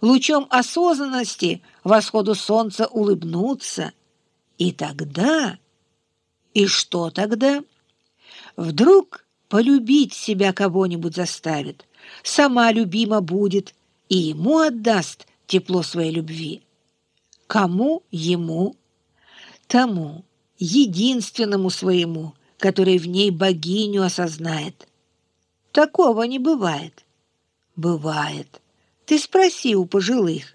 лучом осознанности восходу солнца улыбнуться. И тогда... И что тогда? Вдруг полюбить себя кого-нибудь заставит, сама любима будет и ему отдаст тепло своей любви. Кому ему? Тому, единственному своему, который в ней богиню осознает. Такого не бывает. Бывает. Ты спроси у пожилых.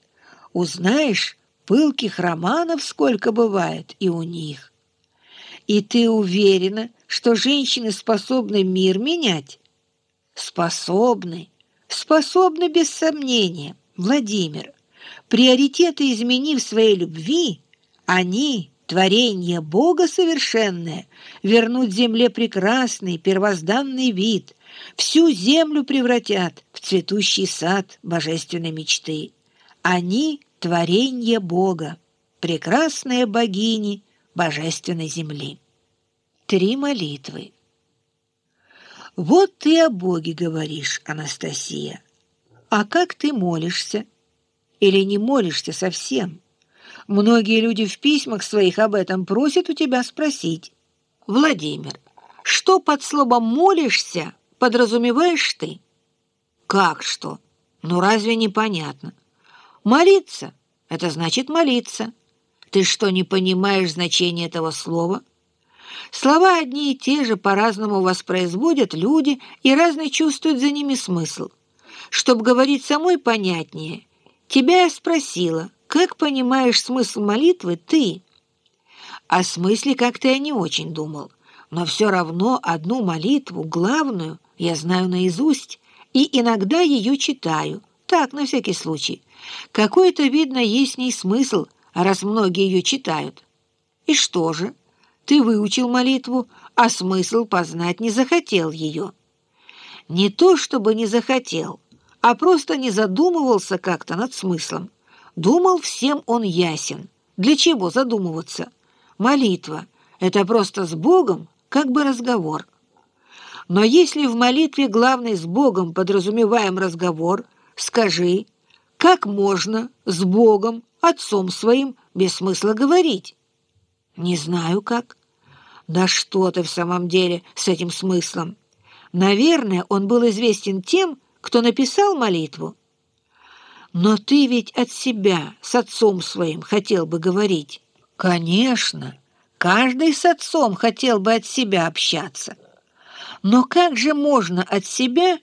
Узнаешь, пылких романов сколько бывает и у них. И ты уверена, что женщины способны мир менять? Способны. Способны без сомнения, Владимир. Приоритеты изменив своей любви, они, творение Бога совершенное, вернут земле прекрасный первозданный вид, всю землю превратят в цветущий сад божественной мечты. Они — творение Бога, прекрасные богини божественной земли. Три молитвы. Вот ты о Боге говоришь, Анастасия. А как ты молишься? Или не молишься совсем? Многие люди в письмах своих об этом просят у тебя спросить. Владимир, что под словом «молишься» подразумеваешь ты? Как что? Ну разве непонятно? Молиться — это значит молиться. Ты что, не понимаешь значения этого слова? Слова одни и те же по-разному воспроизводят люди и разный чувствуют за ними смысл. Чтобы говорить самой понятнее, тебя я спросила, как понимаешь смысл молитвы ты? О смысле как-то я не очень думал, но все равно одну молитву, главную, я знаю наизусть и иногда ее читаю, так, на всякий случай. Какой-то, видно, есть в ней смысл, раз многие ее читают. И что же? Ты выучил молитву, а смысл познать не захотел ее. Не то чтобы не захотел, а просто не задумывался как-то над смыслом. Думал, всем он ясен. Для чего задумываться? Молитва — это просто с Богом как бы разговор. Но если в молитве главный с Богом подразумеваем разговор, скажи, как можно с Богом, Отцом своим, без смысла говорить? Не знаю как. Да что ты в самом деле с этим смыслом? Наверное, он был известен тем, кто написал молитву. Но ты ведь от себя с отцом своим хотел бы говорить. Конечно, каждый с отцом хотел бы от себя общаться. Но как же можно от себя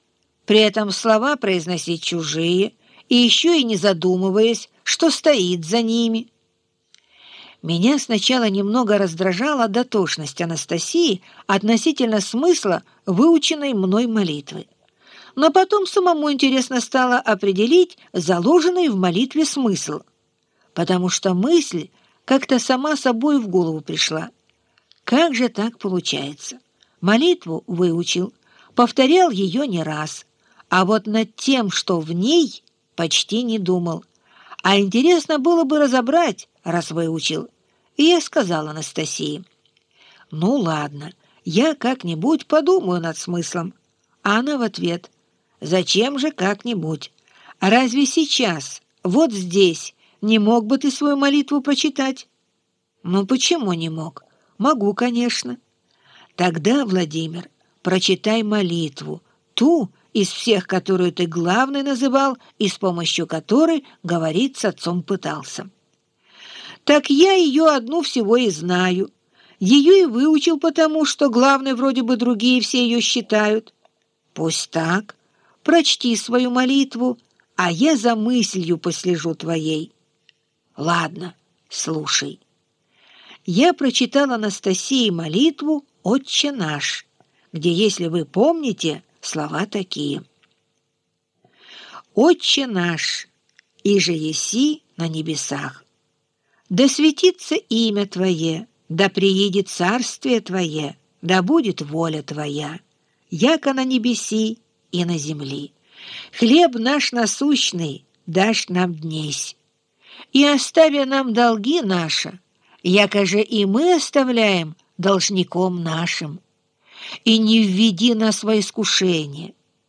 при этом слова произносить чужие и еще и не задумываясь, что стоит за ними? Меня сначала немного раздражала дотошность Анастасии относительно смысла выученной мной молитвы. Но потом самому интересно стало определить заложенный в молитве смысл, потому что мысль как-то сама собой в голову пришла. Как же так получается? Молитву выучил, повторял ее не раз, а вот над тем, что в ней, почти не думал. А интересно было бы разобрать, раз выучил. И я сказала Анастасии, «Ну ладно, я как-нибудь подумаю над смыслом». А она в ответ, «Зачем же как-нибудь? Разве сейчас, вот здесь, не мог бы ты свою молитву прочитать?» «Ну почему не мог? Могу, конечно». «Тогда, Владимир, прочитай молитву, ту из всех, которую ты главной называл и с помощью которой говорить с отцом пытался». Так я ее одну всего и знаю. Ее и выучил потому, что главной вроде бы другие все ее считают. Пусть так. Прочти свою молитву, а я за мыслью послежу твоей. Ладно, слушай. Я прочитал Анастасии молитву «Отче наш», где, если вы помните, слова такие. «Отче наш, и же еси на небесах, да светится имя Твое, да приедет царствие Твое, да будет воля Твоя, яко на небеси и на земли. Хлеб наш насущный дашь нам днесь. И оставя нам долги наши, яко же и мы оставляем должником нашим. И не введи нас во искушение,